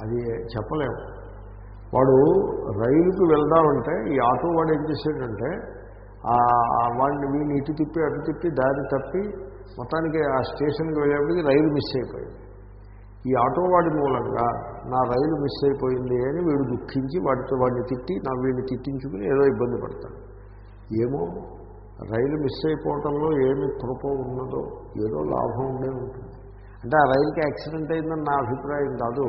అది చెప్పలేము వాడు రైలుకి వెళ్దామంటే ఈ ఆటో వాడు ఏం చేశాడంటే వాడిని వీడిని ఇటు తిప్పి అటు తిప్పి దారి తప్పి మొత్తానికి ఆ స్టేషన్కి వెళ్ళేప్పటికి రైలు మిస్ అయిపోయింది. ఈ ఆటో వాడి మూలంగా నా రైలు మిస్ అయిపోయింది అని వీడు దుఃఖించి వాడితో వాడిని తిట్టి నా వీడిని తిట్టించుకుని ఏదో ఇబ్బంది పడతాడు. ఏమో రైలు మిస్ అయిపోవటంలో ఏమి కృప ఉన్నదో ఏదో లాభం ఉండే ఉంటుంది. అంటే ఆ రైలుకి యాక్సిడెంట్ అయిందని నా అభిప్రాయం కాదు.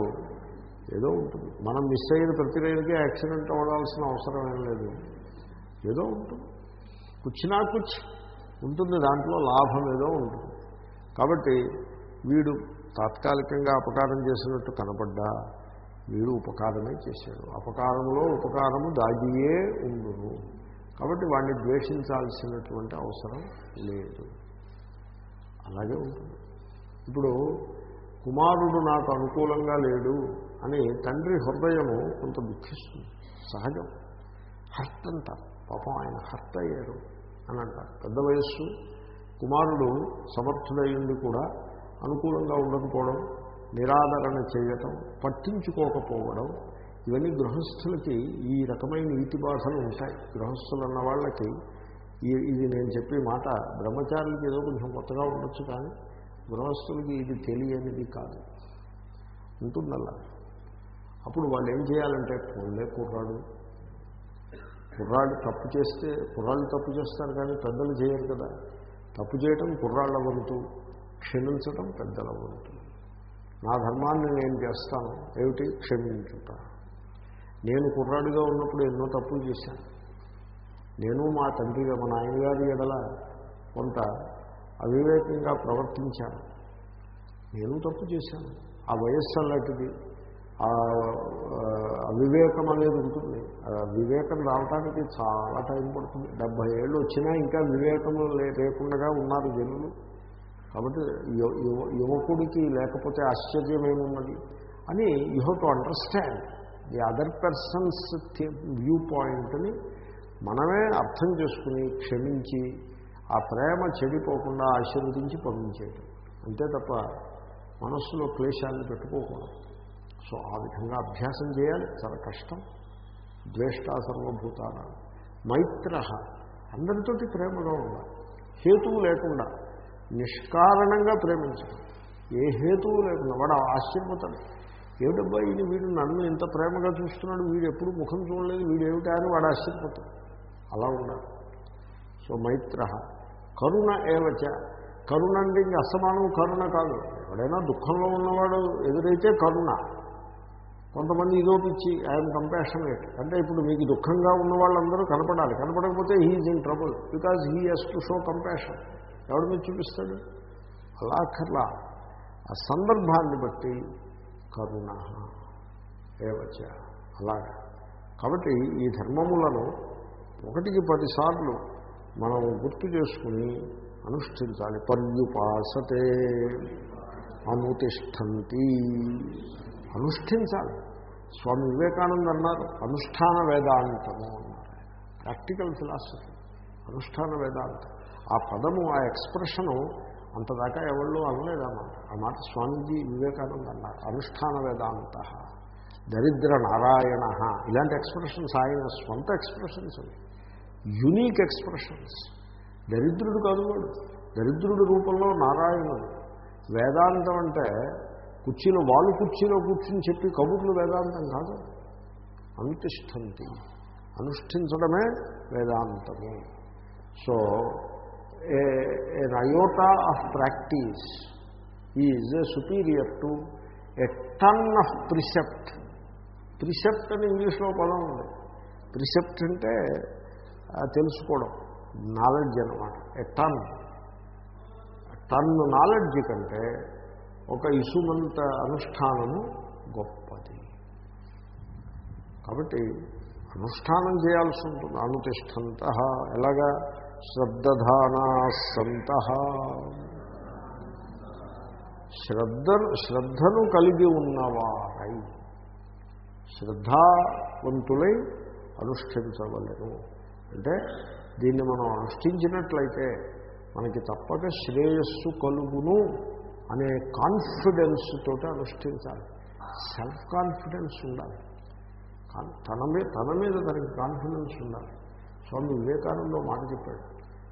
ఏదో ఉంటుంది. మనం మిస్ అయిన ప్రతి రైలుకి యాక్సిడెంట్ అవ్వాల్సిన అవసరం ఏం లేదు. ఏదో ఉంటుంది. కూర్చున్నా కూర్చి ఉంటుంది. దాంట్లో లాభం ఏదో ఉంటుంది. కాబట్టి వీడు తాత్కాలికంగా అపకారం చేసినట్టు కనపడ్డా వీడు ఉపకారమే చేశాడు. అపకారంలో ఉపకారము దాగియే ఉండును. కాబట్టి వాడిని ద్వేషించాల్సినటువంటి అవసరం లేదు. అలాగే ఉంటుంది. ఇప్పుడు కుమారుడు నాకు అనుకూలంగా లేడు. అని తండ్రి హృదయము కొంత దుఃఖిస్తుంది. సహజం. హర్ట్ అంటారు పాపం ఆయన హర్ట్ అయ్యారు అని అంటారు. పెద్ద వయస్సు. కుమారుడు సమర్థుడయ్యింది కూడా అనుకూలంగా ఉండకపోవడం నిరాదరణ చేయటం పట్టించుకోకపోవడం ఇవన్నీ గృహస్థులకి ఈ రకమైన నీతి బాధలు ఉంటాయి. గృహస్థులు అన్న వాళ్ళకి ఈ- ఇది నేను చెప్పే మాట బ్రహ్మచారులకి ఏదో కొంచెం కొత్తగా ఉండొచ్చు కానీ గృహస్థులకి ఇది తెలియనిది కాదు. ఉంటుందల్లా? అప్పుడు వాళ్ళు ఏం చేయాలంటే పోలే కుర్రాడు. కుర్రాడు తప్పు చేస్తే కుర్రాళ్ళు తప్పు చేస్తారు కానీ పెద్దలు చేయరు కదా. తప్పు చేయటం కుర్రాళ్ళ వంతు క్షమించటం పెద్దల వంతు నా ధర్మాన్ని నేను చేస్తాను. ఏమిటి? క్షమించుట. నేను కుర్రాడిగా ఉన్నప్పుడు ఎన్నో తప్పులు చేశాను నేను మా తండ్రిగా మా నాయనగారి ఎడల కొంత అవివేకంగా ప్రవర్తించాను. నేను తప్పు చేశాను. ఆ వయస్సు అలాంటిది. అవివేకం అనేది ఉంటుంది. వివేకం రావడానికి చాలా టైం పడుతుంది. డెబ్భై ఏళ్ళు వచ్చినా ఇంకా వివేకం లేకుండా ఉన్నారు జనులు. కాబట్టి యువకుడికి లేకపోతే ఆశ్చర్యమేమున్నది? అని you have to understand the other person's view పాయింట్ని మనమే అర్థం చేసుకుని క్షమించి ఆ ప్రేమ చెడిపోకుండా ఆశీర్వదించి పంపించేయటం. అంతే తప్ప మనస్సులో క్లేశాన్ని పెట్టుకోకూడదు. సో ఆ విధంగా అభ్యాసం చేయాలి. చాలా కష్టం. ద్వేష్ట సర్వభూతాన. మైత్ర. అందరితోటి ప్రేమగా ఉండాలి. హేతువు లేకుండా నిష్కారణంగా ప్రేమించడం. ఏ హేతువు లేకుండా. వాడు ఆశ్చర్యపోతాడు. ఏమిటబ్బా ఈయన వీడు నన్ను ఇంత ప్రేమగా చూస్తున్నాడు. వీడు ఎప్పుడు ముఖం చూడలేదు. వీడు ఏమిటా? అని వాడు ఆశ్చర్యపోతాడు. అలా ఉండాలి. సో మైత్ర. కరుణ ఏవచ? కరుణ అంటే ఇంక అసమానం కరుణ కాదు. ఎవడైనా దుఃఖంలో ఉన్నవాడు ఎదురైతే కరుణ. కొంతమంది ఇదో పిచ్చి ఐఎమ్ కంపాషనేట్ అంటే ఇప్పుడు మీకు దుఃఖంగా ఉన్న వాళ్ళందరూ కనపడాలి. కనపడకపోతే he is in trouble because he has to show compassion ఎవడు మీరు చూపిస్తాడు? అలా అక్కర్లా ఆ సందర్భాన్ని బట్టి కరుణ ఏవచ్చ అలాగా. కాబట్టి ఈ ధర్మములను ఒకటికి పదిసార్లు మనం గుర్తు చేసుకుని అనుష్ఠించాలి. పర్యుపాసతే అనుతిష్టంతి అనుష్ఠించాలి. స్వామి వివేకానంద అన్నారు అనుష్ఠాన వేదాంతము అన్నారు. ప్రాక్టికల్ ఫిలాసఫీ అనుష్ఠాన వేదాంతం. ఆ పదము ఆ ఎక్స్ప్రెషను అంతదాకా ఎవళ్ళు అనలేదన్నమాట ఆ మాట స్వామీజీ వివేకానంద అన్నారు అనుష్ఠాన వేదాంత దరిద్ర నారాయణ. ఇలాంటి ఎక్స్ప్రెషన్స్ ఆయన స్వంత ఎక్స్ప్రెషన్స్ అవి. యునీక్ ఎక్స్ప్రెషన్స్ దరిద్రుడు కాదు వాడు. దరిద్రుడి రూపంలో నారాయణుడు. వేదాంతం అంటే కుర్చీలో వాళ్ళు కుర్చీలో కూర్చుని చెప్పి కబుర్లు వేదాంతం కాదు. అనుతిష్టంతి అనుష్ఠించడమే వేదాంతము. So a iota of practice is superior to a ton of precept. Precept అని ఇంగ్లీష్లో పదం ఉంది. ప్రిసెప్ట్ అంటే తెలుసుకోవడం నాలెడ్జ్ అనమాట ఎ టన్. టన్ నాలెడ్జ్ కంటే ఒక ఇసుమంత అనుష్ఠానము గొప్పది. కాబట్టి అనుష్ఠానం చేయాల్సి ఉంటుంది. అనుతిష్టంత ఎలాగా? శ్రద్ధధానా సంత శ్రద్ధ శ్రద్ధను కలిగి ఉన్నవారై శ్రద్ధావంతులై అనుష్ఠించవలను. అంటే దీన్ని మనం అనుష్ఠించినట్లయితే మనకి తప్పక శ్రేయస్సు కలుగును. అనే కాన్ఫిడెన్స్ తోటి అనుష్ఠించాలి. సెల్ఫ్ కాన్ఫిడెన్స్ ఉండాలి తన మీద తన మీద తనకి కాన్ఫిడెన్స్ ఉండాలి. స్వామి వివేకానంద మాట చెప్పాడు.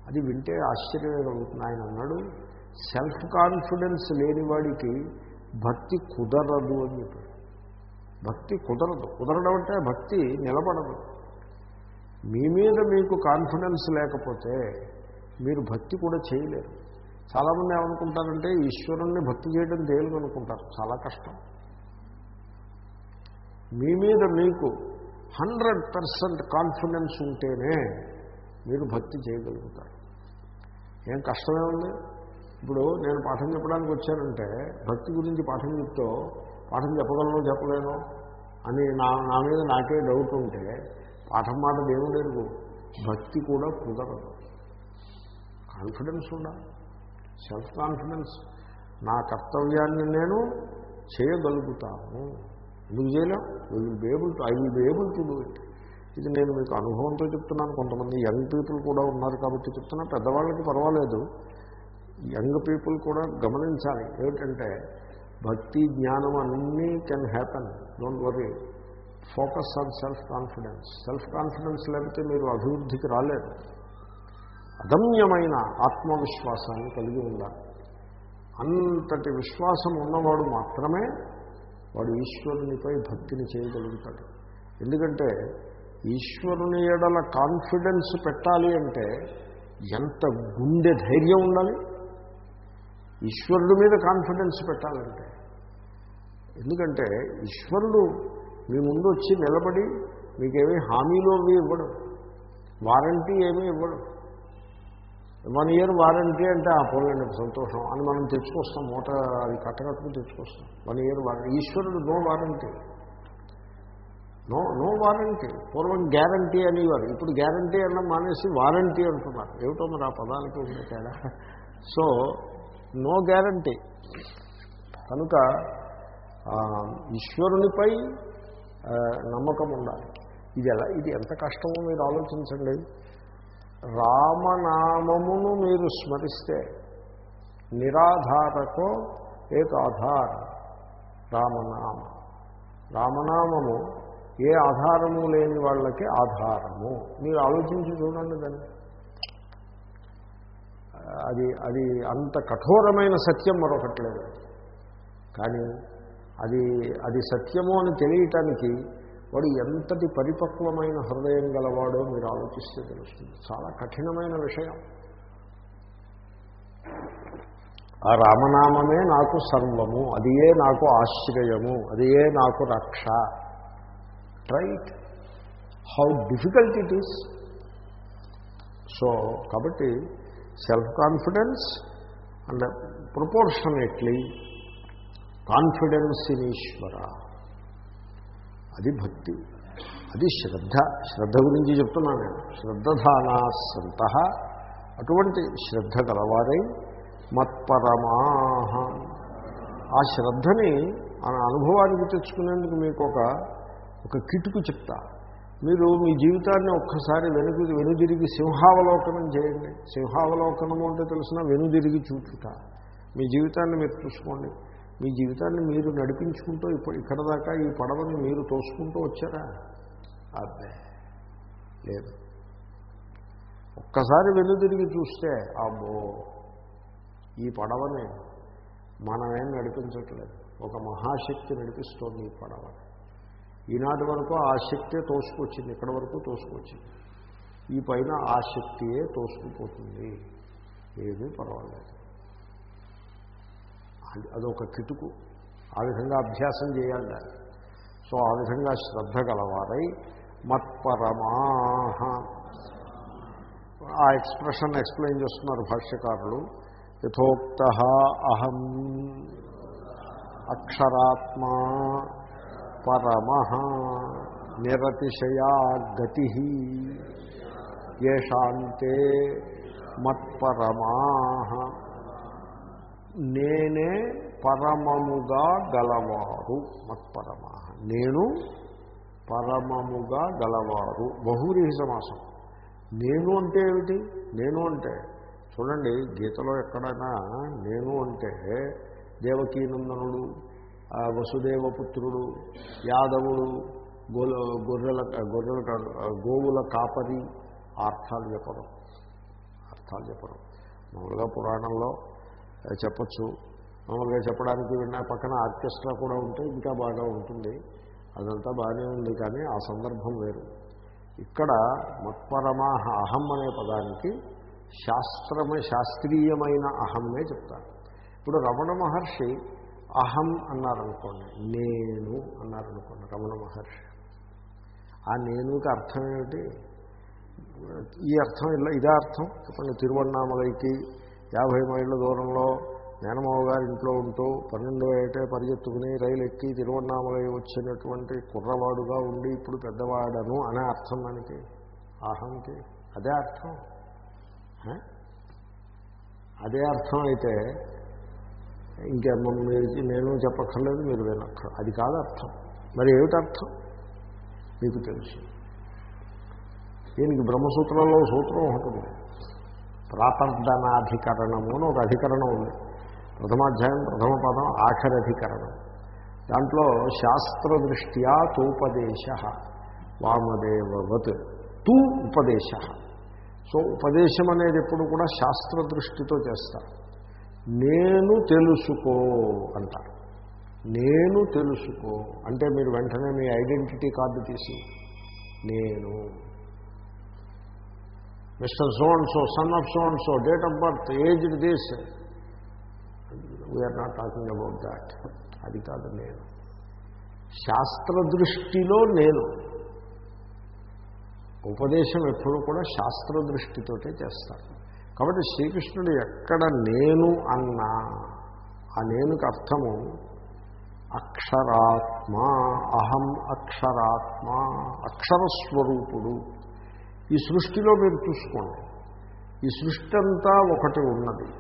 అది వింటే ఆశ్చర్యమే కలుగుతుంది. ఆయన అన్నాడు సెల్ఫ్ కాన్ఫిడెన్స్ లేని వాడికి భక్తి కుదరదు అని చెప్పాడు. భక్తి కుదరదు. కుదరడం అంటే భక్తి నిలబడదు. మీ మీద మీకు కాన్ఫిడెన్స్ లేకపోతే మీరు భక్తి కూడా చేయలేరు. చాలామంది ఏమనుకుంటారంటే ఈశ్వరుణ్ణి భక్తి చేయడం తేలిక అనుకుంటారు? చాలా కష్టం. మీ మీద మీకు హండ్రెడ్ పర్సెంట్ కాన్ఫిడెన్స్ ఉంటేనే మీరు భక్తి చేయగలుగుతారు. ఏం కష్టమే ఉంది? ఇప్పుడు నేను పాఠం చెప్పడానికి వచ్చానంటే భక్తి గురించి పాఠం చెప్తూ పాఠం చెప్పగలను చెప్పలేను అని నా నా మీద నాకే డౌట్ ఉంటే పాఠం మాట దేవుడు భక్తి కూడా కుదరదు. కాన్ఫిడెన్స్ ఉండాలి. Self confidence. నా కర్తవ్యాన్ని నేను చేయగలుగుతాను. ఎందుకు చేయలేం? We will be able to I will be able to do it ఇది నేను మీకు అనుభవంతో చెప్తున్నాను. కొంతమంది యంగ్ పీపుల్ కూడా ఉన్నారు కాబట్టి చెప్తున్నా. పెద్దవాళ్ళకి పర్వాలేదు. యంగ్ పీపుల్ కూడా గమనించాలి. ఏమిటంటే భక్తి జ్ఞానం అన్నీ can happen don't worry focus on self confidence self confidence లేకపోతే మీరు అభివృద్ధికి రాలేదు అదమ్యమైన ఆత్మవిశ్వాసాన్ని కలిగి ఉండాలి. అంతటి విశ్వాసం ఉన్నవాడు మాత్రమే వాడు ఈశ్వరునిపై భక్తిని చేయగలుగుతాడు. ఎందుకంటే ఈశ్వరుని ఎడల కాన్ఫిడెన్స్ పెట్టాలి అంటే ఎంత గుండె ధైర్యం ఉండాలి? ఈశ్వరుడి మీద కాన్ఫిడెన్స్ పెట్టాలంటే. ఎందుకంటే ఈశ్వరుడు మీ ముందు వచ్చి నిలబడి మీకేమీ హామీలు అవి ఇవ్వడు. వారంటీ ఏమీ ఇవ్వడు. వన్ ఇయర్ వారంటీ అంటే ఆ పోలేండి సంతోషం. అని మనం తెచ్చుకొస్తాం మూట అది కట్టకట్టుకుని తెచ్చుకొస్తాం. One year warranty. ఈశ్వరుడు no warranty. No no warranty. పూర్వం గ్యారంటీ అనేవారు. ఇప్పుడు గ్యారంటీ అన్న మానేసి వారంటీ అంటున్నారు. ఏమిటో మరి ఆ పదాలకి ఉండే తేడా? So no guarantee. కనుక ఈశ్వరునిపై నమ్మకం ఉండాలి. ఇది ఎలా ఇది ఎంత కష్టమో మీరు ఆలోచించండి. రామనామమును మీరు స్మరిస్తే నిరాధారకో ఆధార్ రామనామ. రామనామము ఏ ఆధారము లేని వాళ్ళకి ఆధారము. మీరు ఆలోచించి చూడండి దాన్ని. అది అది అంత కఠోరమైన సత్యం మరొకట్లేదు కానీ అది అది సత్యము అని తెలియటానికి వాడు ఎంతటి పరిపక్వమైన హృదయం గలవాడో మీరు ఆలోచిస్తే తెలుస్తుంది. చాలా కఠినమైన విషయం. ఆ రామనామమే నాకు సర్వము అదియే నాకు ఆశ్రయము అదియే నాకు రక్ష. Right how difficult it is so కాబట్టి self confidence and proportionately confidence in ఈశ్వర అది భక్తి. అది శ్రద్ధ. శ్రద్ధ గురించి చెప్తున్నాను నేను. శ్రద్ధధానా సంత అటువంటి శ్రద్ధ గలవారై మత్పరమాహ. ఆ శ్రద్ధని ఆ అనుభవానికి తెచ్చుకునేందుకు మీకు ఒక ఒక కిటుకు చెప్తా. మీరు మీ జీవితాన్ని ఒక్కసారి వెనుక వెనుదిరిగి సింహావలోకనం చేయండి. సింహావలోకనము అంటే తెలిసిన వెనుదిరిగి చూచుట. మీ జీవితాన్ని మీరు చూసుకోండి. మీ జీవితాన్ని మీరు నడిపించుకుంటూ ఇప్పుడు ఇక్కడ దాకా ఈ పడవని మీరు తోసుకుంటూ వచ్చారా? అదే లేదు. ఒక్కసారి వెనుదిరిగి చూస్తే అబ్బో ఈ పడవని మనమేం నడిపించట్లేదు. ఒక మహాశక్తి నడిపిస్తోంది ఈ పడవని ఈనాటి వరకు ఆ శక్తే తోసుకొచ్చింది ఇక్కడ వరకు తోసుకొచ్చింది. ఈ పైన ఆ శక్తియే తోసుకుపోతుంది. ఏమీ పర్వాలేదు. అదొక కిటుకు. ఆ విధంగా అభ్యాసం చేయాలి దాన్ని. సో ఆ విధంగా శ్రద్ధ గలవారై మత్పరమాహ. ఆ ఎక్స్ప్రెషన్ ఎక్స్ప్లెయిన్ చేస్తున్నారు భాష్యకారులు. యథోక్త అహం అక్షరాత్మా పరమ నిరతిశయా గతి. ఏషాంతే మత్పరమా నేనే పరమముగా గలవారు. మత్పరమ. నేను పరమముగా గలవారు. బహురీహి సమాసం. నేను అంటే ఏమిటి? నేను అంటే. చూడండి గీతలో ఎక్కడైనా నేను అంటే దేవకీనందనుడు వసుదేవపుత్రుడు యాదవుడు గోల గొర్రెల గొర్రెల గోవుల కాపరి అర్థాలు చెప్పడం అర్థాలు చెప్పడం మామూలుగా పురాణంలో చెప్పచ్చు. మామూలుగా చెప్పడానికి విన్నా పక్కన ఆర్కెస్ట్రా కూడా ఉంటే ఇంకా బాగా ఉంటుంది. అదంతా బాగానే ఉంది కానీ ఆ సందర్భం వేరు. ఇక్కడ మత్పరమాహ అహం అనే పదానికి శాస్త్రమ శాస్త్రీయమైన అహమ్మే చెప్తారు. ఇప్పుడు రమణ మహర్షి అహం అన్నారనుకోండి నేను అన్నారనుకోండి రమణ మహర్షి. ఆ నేనుకి అర్థం ఏమిటి? ఈ అర్థం ఇలా ఇదే అర్థం? చెప్పండి తిరువన్నామలైకి యాభై మైళ్ళ దూరంలో మేనమావ గారి ఇంట్లో ఉంటూ పన్నెండు ఏటే పరిగెత్తుకుని రైలు ఎక్కి తిరువన్నామలై వచ్చినటువంటి కుర్రవాడుగా ఉండి ఇప్పుడు పెద్దవాడను అనే అర్థం దానికి. అహంకి అదే అర్థం. అదే అర్థం అయితే ఇంకా మీరు నేను చెప్పక్కర్లేదు మీరు వినక్కర్ అది కాదు అర్థం. మరి ఏమిటి అర్థం? మీకు తెలుసు. దీనికి బ్రహ్మసూత్రంలో సూత్రం ఉంటుంది ప్రాతర్ధనాధికరణము అని ఒక అధికరణం ఉంది. ప్రథమాధ్యాయం ప్రథమ పదం ఆఖరి అధికరణం. దాంట్లో శాస్త్రదృష్ట్యా తూపదేశ వామదేవవత్. తూ ఉపదేశ. సో ఉపదేశం అనేది ఎప్పుడు కూడా శాస్త్ర దృష్టితో చేస్తారు నేను తెలుసుకో అంటారు. నేను తెలుసుకో అంటే మీరు వెంటనే మీ ఐడెంటిటీ కార్డు తీసి నేను mister so so son of so so date of birth age this we are not talking about that అది కాదు నేను. శాస్త్ర దృష్టిలో నేను. ఉపదేశం ఎప్పుడు కూడా శాస్త్ర దృష్టితోటే చేస్తాను. కాబట్టి శ్రీకృష్ణుడు ఎక్కడ నేను అన్నా ఆ నేనుకి అర్థము అక్షరాత్మ అహం అక్షరాత్మ అక్షరస్వరూపుడు. ఈ సృష్టిలో మీరు చూసుకోండి. ఈ సృష్టి అంతా ఒకటి ఉన్నది.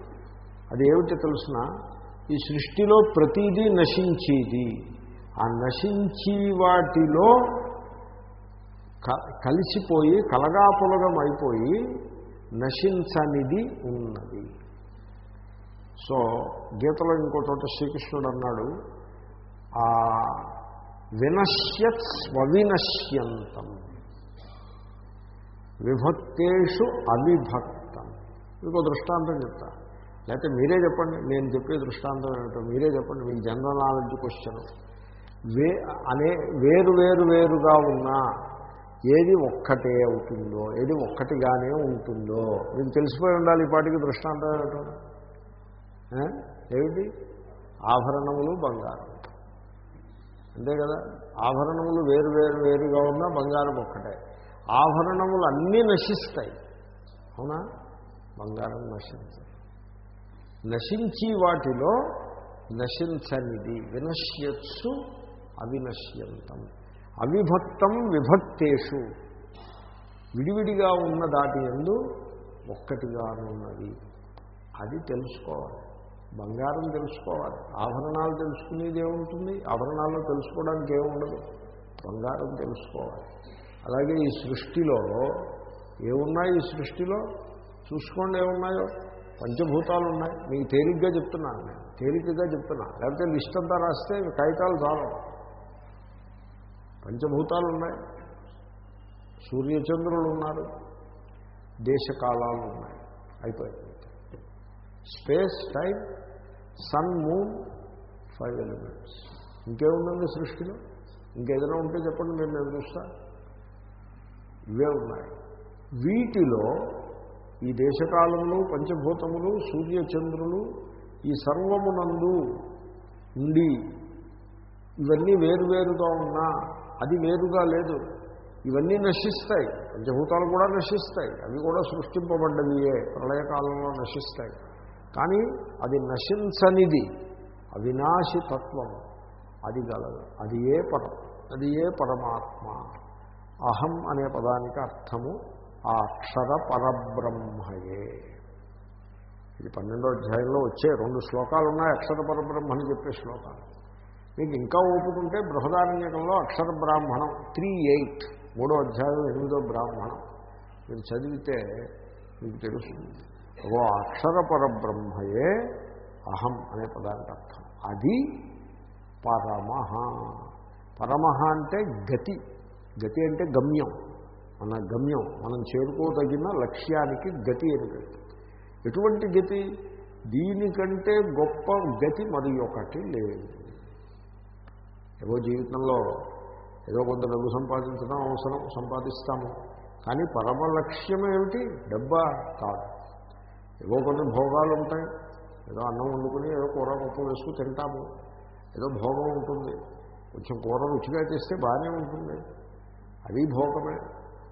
అది ఏమిటి తెలిసిన? ఈ సృష్టిలో ప్రతిదీ నశించేది. ఆ నశించి వాటిలో క- కలిసిపోయి కలగాపులగం అయిపోయి నశించనిది ఉన్నది. సో గీతలో ఇంకో చోట శ్రీకృష్ణుడు అన్నాడు ఆ వినశ్యత్ స్వవినశ్యంతం. విభక్తేషు అవిభక్తం. మీకు దృష్టాంతం చెప్తా. లేకపోతే మీరే చెప్పండి నేను చెప్పే దృష్టాంతం ఏమిటో మీరే చెప్పండి మీకు జనరల్ నాలెడ్జ్ క్వశ్చన్. వే అనే వేరు వేరు వేరుగా ఉన్నా ఏది ఒక్కటే అవుతుందో ఏది ఒక్కటిగానే ఉంటుందో మీకు తెలిసిపోయి ఉండాలి ఈ పాటికి దృష్టాంతం ఏమిటో. ఏమిటి? ఆభరణములు బంగారం. అంతే కదా? ఆభరణములు వేరు వేరు వేరుగా ఉన్నా బంగారం ఒక్కటే. ఆభరణములు అన్నీ నశిస్తాయి. అవునా? బంగారం నశించదు. నశించి వాటిలో నశించనిది. వినశ్యత్సు అవినశ్యంతం. అవిభక్తం విభక్తేషు. విడివిడిగా ఉన్న దాటి ఎందు ఒక్కటిగానున్నది అది తెలుసుకోవాలి. బంగారం తెలుసుకోవాలి. ఆభరణాలు తెలుసుకునేది ఏముంటుంది? ఆభరణాల్లో తెలుసుకోవడానికి ఏముండదు? బంగారం తెలుసుకోవాలి. అలాగే ఈ సృష్టిలో ఏమున్నాయి ఈ సృష్టిలో? చూసుకోండి ఏమున్నాయో. పంచభూతాలు ఉన్నాయి. మీకు తేలిగ్గా చెప్తున్నాను నేను తేలికగా చెప్తున్నా. లేకపోతే లిస్ట్ అంతా రాస్తే కాగితాలు చాలు పంచభూతాలు ఉన్నాయి. సూర్యచంద్రులు ఉన్నారు. దేశకాలాలు ఉన్నాయి. అయిపోయింది. Space time sun moon five elements ఇంకేముందండి సృష్టిలో? ఇంకేదైనా ఉంటే చెప్పండి మేము నేను చూస్తాను ఇవే ఉన్నాయి వీటిలో ఈ దేశకాలములు పంచభూతములు సూర్యచంద్రులు ఈ సర్వమునందు ఉండి ఇవన్నీ వేరువేరుగా ఉన్నా అది వేరుగా లేదు. ఇవన్నీ నశిస్తాయి. పంచభూతాలు కూడా నశిస్తాయి. అవి కూడా సృష్టింపబడ్డవియే. ప్రళయకాలంలో నశిస్తాయి. కానీ అది నశించనిది. అవినాశి తత్వం అది గలదు. అది ఏ పరం అది ఏ పరమాత్మ. అహం అనే పదానికి అర్థము ఆ అక్షర పరబ్రహ్మయే ఇది పన్నెండో అధ్యాయంలో వచ్చే రెండు శ్లోకాలు ఉన్నాయి అక్షర పరబ్రహ్మని చెప్పే శ్లోకాలు. మీకు ఇంకా ఓపుకుంటే బృహదారణ్యకంలో అక్షర బ్రాహ్మణం త్రీ ఎయిట్ మూడో అధ్యాయం ఎనిమిదో బ్రాహ్మణం. మీరు చదివితే మీకు తెలుస్తుంది. ఓ అక్షర పరబ్రహ్మయే అహం అనే పదానికి అర్థం. అది పరమహ. పరమహ అంటే గతి. గతి అంటే గమ్యం. మన గమ్యం మనం చేరుకోదగిన లక్ష్యానికి గతి అని ఎటువంటి గతి? దీనికంటే గొప్ప గతి మరి ఒకటి లేదు. ఏదో జీవితంలో ఏదో కొంత డబ్బు సంపాదించడం అవసరం సంపాదిస్తాము. కానీ పరమ లక్ష్యం ఏమిటి? డబ్బా కాదు. ఏవో కొన్ని భోగాలు ఉంటాయి. ఏదో అన్నం వండుకుని ఏదో కూర గొప్ప వేసుకుని తింటాము. ఏదో భోగం ఉంటుంది. కొంచెం కూర రుచిగా చేస్తే బాగానే ఉంటుంది. అది భోగమే.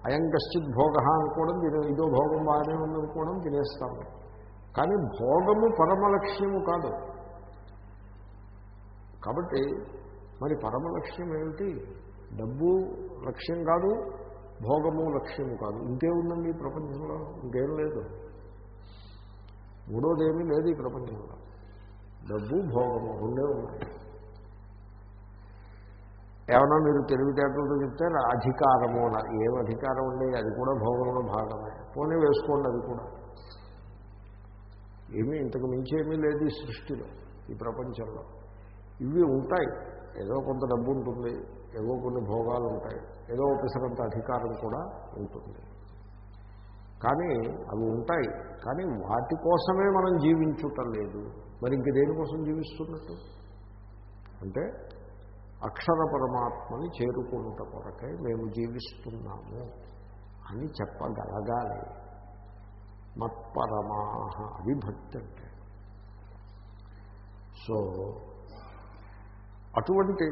అయం కశ్చిత్ భోగ అనుకోవడం తినే ఇదో భోగం బాగానే ఉందనుకోవడం తినేస్తాము కానీ భోగము పరమలక్ష్యము కాదు. కాబట్టి మరి పరమలక్ష్యం ఏమిటి? డబ్బు లక్ష్యం కాదు భోగము లక్ష్యము కాదు. ఇంకే ఉందండి ప్రపంచంలో? ఇంకేం లేదు. మూడోదేమీ లేదు ఈ ప్రపంచంలో. డబ్బు భోగము రెండే ఉన్నాయి. ఏమన్నా మీరు తెలివితేటలతో చెప్తే అధికారము ఏం అధికారం అండి? అది కూడా భోగంలో భాగమే. పోనీ వేసుకోండి అది కూడా. ఏమీ ఇంతకు మించి ఏమీ లేదు ఈ సృష్టిలో ఈ ప్రపంచంలో. ఇవి ఉంటాయి. ఏదో కొంత డబ్బు ఉంటుంది ఏవో కొన్ని భోగాలు ఉంటాయి ఏదో ఒకసారంత అధికారం కూడా ఉంటుంది. కానీ అవి ఉంటాయి. కానీ వాటి కోసమే మనం జీవించుటం లేదు. మరి ఇంక దేనికోసం జీవిస్తున్నట్టు? అంటే అక్షర పరమాత్మని చేరుకున్నట కొరకై మేము జీవిస్తున్నాము అని చెప్పగలగాలి. మత్పరమాహ అది భక్తి అంటే. సో అటువంటి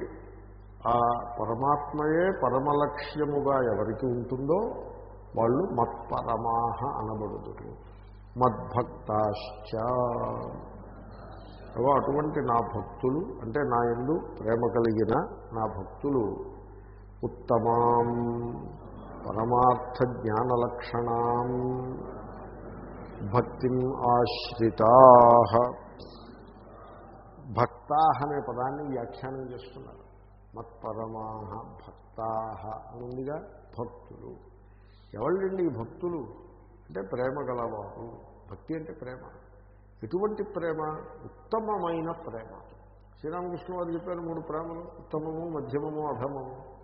ఆ పరమాత్మయే పరమలక్ష్యముగా ఎవరికి ఉంటుందో వాళ్ళు మత్పరమాహ అనబడుదురు. మద్భక్తాశ్చ. ఏవో అటువంటి నా భక్తులు అంటే నా ఎందు ప్రేమ కలిగిన నా భక్తులు ఉత్తమాం పరమార్థ జ్ఞాన లక్షణాం భక్తిం ఆశ్రితా. భక్తా అనే పదాన్ని వ్యాఖ్యానం చేస్తున్నారు. మత్పరమాహ భక్తా అనుందిగా ఉందిగా భక్తులు. ఎవళ్ళండి ఈ భక్తులు? అంటే ప్రేమ గలవారు. భక్తి అంటే ప్రేమ. ఎటువంటి ప్రేమ? ఉత్తమమైన ప్రేమ. శ్రీరామకృష్ణ వారు చెప్పారు మూడు ప్రేమలు. ఉత్తమము మధ్యమము అధమము.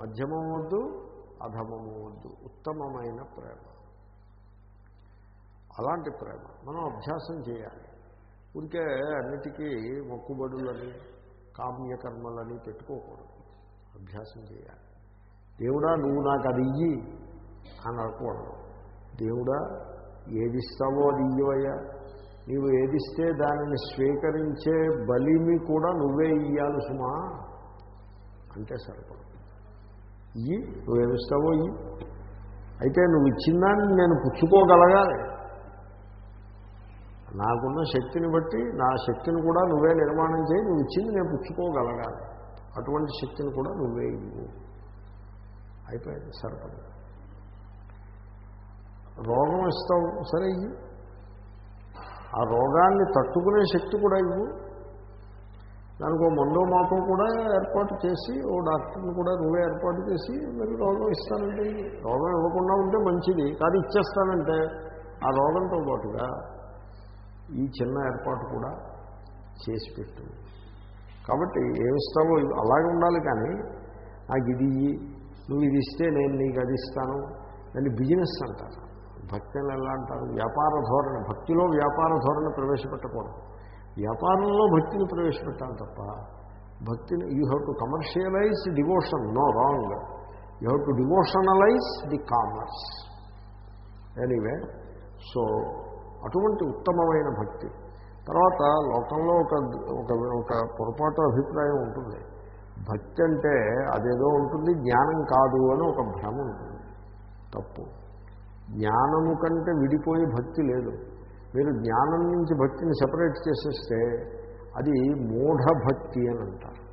మధ్యమము వద్దు అధమము వద్దు. ఉత్తమమైన ప్రేమ. అలాంటి ప్రేమ. మనం అభ్యాసం చేయాలి. ఉంటే అన్నిటికీ మొక్కుబడులని కామ్యకర్మలని పెట్టుకోకూడదు. అభ్యాసం చేయాలి. దేవుడా నువ్వు నాకు అది ఇయ్యి అని అనుకోవడం దేవుడా ఏదిస్తావో అది ఇయ్యవయ్యా. నీవు ఏదిస్తే దానిని స్వీకరించే బలిమి కూడా నువ్వే ఇయ్యాలి సుమా. అంటే సరిపడు. ఇయ్యి నువ్వేమిస్తావో ఇయ్యి. అయితే నువ్వు ఇచ్చిందాన్ని నేను పుచ్చుకోగలగాలి. నాకున్న శక్తిని బట్టి నా శక్తిని కూడా నువ్వే నిర్మాణం చేయి నువ్వు ఇచ్చింది నేను పుచ్చుకోగలగాలి. అటువంటి శక్తిని కూడా నువ్వే ఇవ్వు. అయిపోయింది సరిపడి రోగం ఇస్తావు సరే ఇయ్యి. ఆ రోగాన్ని తట్టుకునే శక్తి కూడా ఇవ్వు. దానికి ఓ మందో మాతో కూడా ఏర్పాటు చేసి ఓ డాక్టర్ని కూడా నువ్వే ఏర్పాటు చేసి మరి రోగం ఇస్తానంటే రోగం ఇవ్వకుండా ఉంటే మంచిది కానీ ఇచ్చేస్తానంటే ఆ రోగంతో పాటుగా ఈ చిన్న ఏర్పాటు కూడా చేసి పెట్టు. కాబట్టి ఏమిస్తావో అలాగే ఉండాలి కానీ నాకు ఇది నువ్వు ఇది ఇస్తే నేను నీకు అది ఇస్తాను దాన్ని బిజినెస్ అంటారు. భక్తులు ఎలా అంటారు? వ్యాపార ధోరణి. భక్తిలో వ్యాపార ధోరణి ప్రవేశపెట్టకూడదు. వ్యాపారంలో భక్తిని ప్రవేశపెట్టాలి తప్ప భక్తిని you have to commercialise devotion. No wrong. You have to devotionalise the commerce. Anyway so అటువంటి ఉత్తమమైన భక్తి. తర్వాత లోకంలో ఒక ఒక ఒక పొరపాటు అభిప్రాయం ఉంటుంది. భక్తి అంటే అదేదో ఉంటుంది జ్ఞానం కాదు అని ఒక భ్రమ ఉంటుంది. తప్పు. జ్ఞానము కంటే విడిపోయి భక్తి లేదు. మీరు జ్ఞానం నుంచి భక్తిని సెపరేట్ చేసేస్తే అది మూఢభక్తి అని అంటారు.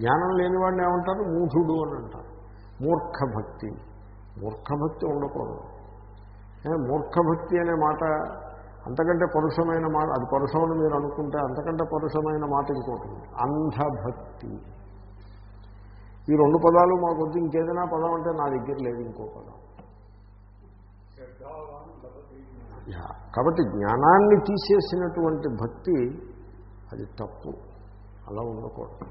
జ్ఞానం లేనివాడిని ఏమంటారు? మూఢుడు అని అంటారు. మూర్ఖభక్తి. మూర్ఖభక్తి ఉండకూడదు. మూర్ఖభక్తి అనే మాట అంతకంటే పరుషమైన మాట అది పరుషమని మీరు అనుకుంటే అంతకంటే పరుషమైన మాట ఇంకోటి అంధభక్తి. ఈ రెండు పదాలు మాకు వద్దు ఇంకేదైనా పదం అంటే నా దగ్గర లేదు ఇంకో పదం. కాబట్టి జ్ఞానాన్ని తీసేసినటువంటి భక్తి అది తప్పు. అలా ఉండకూడదు.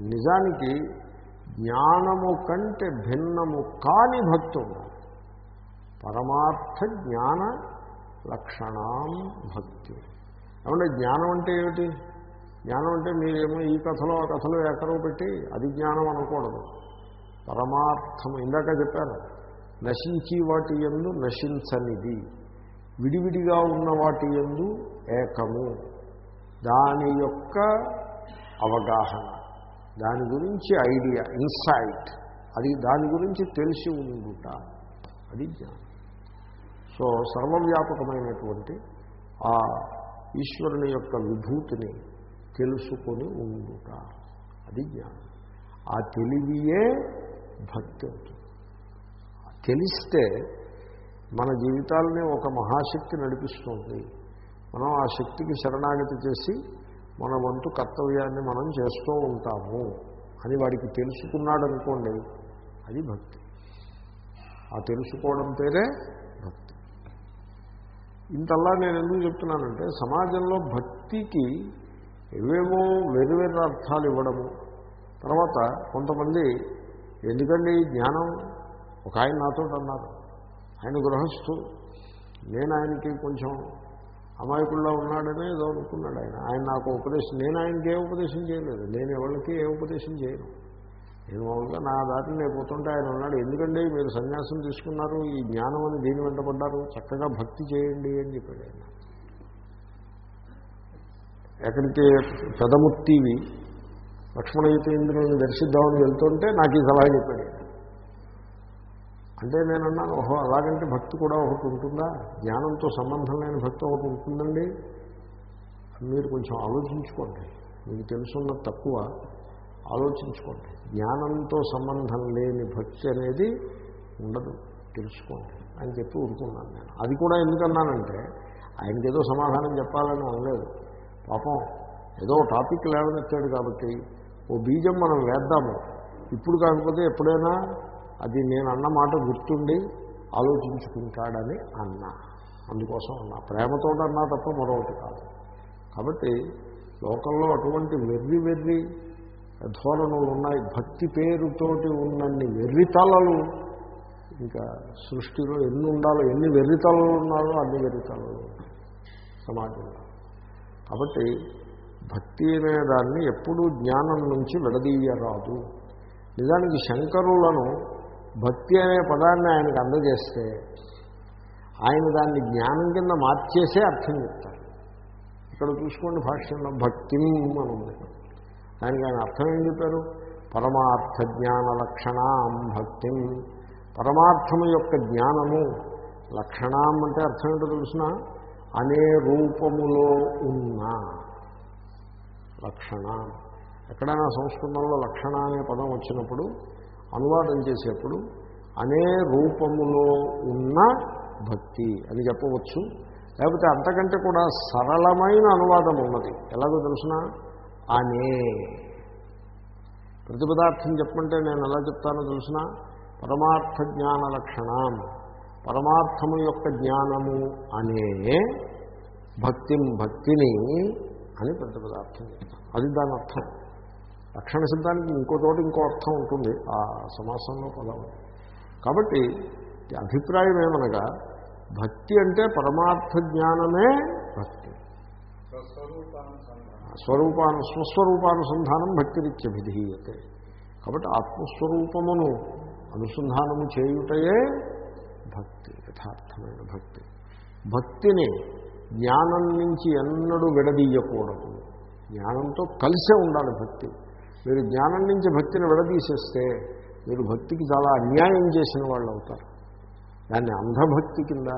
నిజానికి జ్ఞానము కంటే భిన్నము కాని భక్తి ఉండాలి పరమార్థ జ్ఞాన లక్షణాం భక్తి. ఏమంటే జ్ఞానం అంటే ఏమిటి? జ్ఞానం అంటే మీరేమో ఈ కథలో ఆ కథలో ఎక్కడో పెట్టి అది జ్ఞానం అనకూడదు. పరమార్థం ఇందాక చెప్పాను. నశించి వాటి ఎందు నశించనిది. విడివిడిగా ఉన్న వాటి ఎందు ఏకము. దాని యొక్క అవగాహన. దాని గురించి ఐడియా ఇన్సైట్. అది దాని గురించి తెలిసి ఉండుట. అది జ్ఞానం. సో సర్వవ్యాపకమైనటువంటి ఆ ఈశ్వరుని యొక్క విభూతిని తెలుసుకొని ఉండుట. అది జ్ఞానం. ఆ తెలివియే భక్తి అవుతుంది. తెలిస్తే మన జీవితాలని ఒక మహాశక్తి నడిపిస్తుంది. మనం ఆ శక్తికి శరణాగతి చేసి మన వంతు కర్తవ్యాన్ని మనం చేస్తూ ఉంటాము అని వాడికి తెలుసుకున్నాడు అనుకోండి అది భక్తి. ఆ తెలుసుకోవడం పేరే భక్తి. ఇంతల్లా నేను ఎందుకు చెప్తున్నానంటే సమాజంలో భక్తికి ఏవేవో వేరు వేరు అర్థాలు ఇవ్వడము. తర్వాత కొంతమంది ఎందుకండి జ్ఞానం ఒక ఆయన నాతో అన్నారు. ఆయన గృహస్థు. నేను ఆయనకి కొంచెం అమాయకుల్లో ఉన్నాడనే ఏదో అనుకున్నాడు ఆయన. ఆయన నాకు ఉపదేశం నేను ఆయనకి ఏ ఉపదేశం చేయలేదు. నేను ఎవరికి ఏ ఉపదేశం చేయను. నేను మామూలుగా నా దాటిని నేను పోతుంటే ఆయన ఉన్నాడు. ఎందుకండి మీరు సన్యాసం తీసుకున్నారు? ఈ జ్ఞానం అని దీని వెంటబడ్డారు చక్కగా భక్తి చేయండి అని చెప్పాడు ఆయన. ఎక్కడికి? పెదముత్తివి లక్ష్మణయుతేంద్రుని దర్శిద్దామని వెళ్తుంటే నాకు ఈ సలహా చెప్పాడు అంటే నేను అన్నాను ఓహో అలాగంటే భక్తి కూడా ఒకటి ఉంటుందా? జ్ఞానంతో సంబంధం లేని భక్తి ఒకటి ఉంటుందండి? మీరు కొంచెం ఆలోచించుకోండి. మీకు తెలుసున్న తక్కువ. ఆలోచించుకోండి. జ్ఞానంతో సంబంధం లేని భక్తి అనేది ఉండదు. తెలుసుకోండి అని చెప్పి ఊరుకున్నాను నేను. అది కూడా ఎందుకన్నానంటే ఆయనకి ఏదో సమాధానం చెప్పాలని అనలేదు. పాపం ఏదో టాపిక్ లేవనెత్తాడు కాబట్టి ఓ బీజం మనం వేద్దాము. ఇప్పుడు కాకపోతే ఎప్పుడైనా అది నేను అన్న మాట గుర్తుండి ఆలోచించుకుంటాడని అన్నా. అందుకోసం అన్నా. ప్రేమతో అన్నా తప్ప మరొకటి కాదు. కాబట్టి లోకంలో అటువంటి వెర్రి వెర్రి ధోరణులు ఉన్నాయి. భక్తి పేరుతోటి ఉన్నన్ని వెర్రితలలు ఇంకా సృష్టిలో ఎన్ని ఉండాలో ఎన్ని వెర్రితలలు ఉన్నారో అన్ని వెర్రితలలు ఉన్నాయి సమాజంలో. కాబట్టి భక్తి అనే దాన్ని ఎప్పుడూ జ్ఞానం నుంచి విడదీయరాదు. నిజానికి శంకరులను భక్తి అనే పదాన్ని ఆయనకు అందజేస్తే ఆయన దాన్ని జ్ఞానం కింద మార్చేసే అర్థం చెప్తారు ఇక్కడ చూసుకోండి భాష్యంలో భక్తిం అని ఉంది. దానికి ఆయన అర్థం ఏం చెప్పారు? పరమార్థ జ్ఞాన లక్షణాం భక్తిం. పరమార్థము యొక్క జ్ఞానము లక్షణం అంటే అర్థం ఏంటో తెలుసిన? అనే రూపములో ఉన్న లక్షణ. ఎక్కడైనా సంస్కృతంలో లక్షణ అనే పదం వచ్చినప్పుడు అనువాదం చేసేప్పుడు అనే రూపములో ఉన్న భక్తి అని చెప్పవచ్చు. లేకపోతే అంతకంటే కూడా సరళమైన అనువాదం ఉన్నది. ఎలాగో తెలుసిన? అనే. ప్రతిపదార్థం చెప్పమంటే నేను ఎలా చెప్తానో తెలుసిన? పరమార్థ జ్ఞాన లక్షణం. పరమార్థము యొక్క జ్ఞానము అనే భక్తిం భక్తిని అని ప్రతిపదార్థం చెప్తాను అది దాని అర్థం. రక్షణ శబ్దానికి ఇంకో చోట ఇంకో అర్థం ఉంటుంది. ఆ సమాసంలో పదం. కాబట్టి అభిప్రాయం ఏమనగా భక్తి అంటే పరమార్థ జ్ఞానమే భక్తి. స్వరూపాను స్వస్వరూపానుసంధానం భక్తిరిత్యభిధీయతే. కాబట్టి ఆత్మస్వరూపమును అనుసంధానము చేయుటయే భక్తి యథార్థమైన భక్తి. భక్తిని జ్ఞానం నుంచి ఎన్నడూ విడదీయకూడదు. జ్ఞానంతో కలిసే ఉండాలి భక్తి. మీరు జ్ఞానం నుంచి భక్తిని విడదీసేస్తే మీరు భక్తికి చాలా అన్యాయం చేసిన వాళ్ళు అవుతారు. దాన్ని అంధభక్తి కింద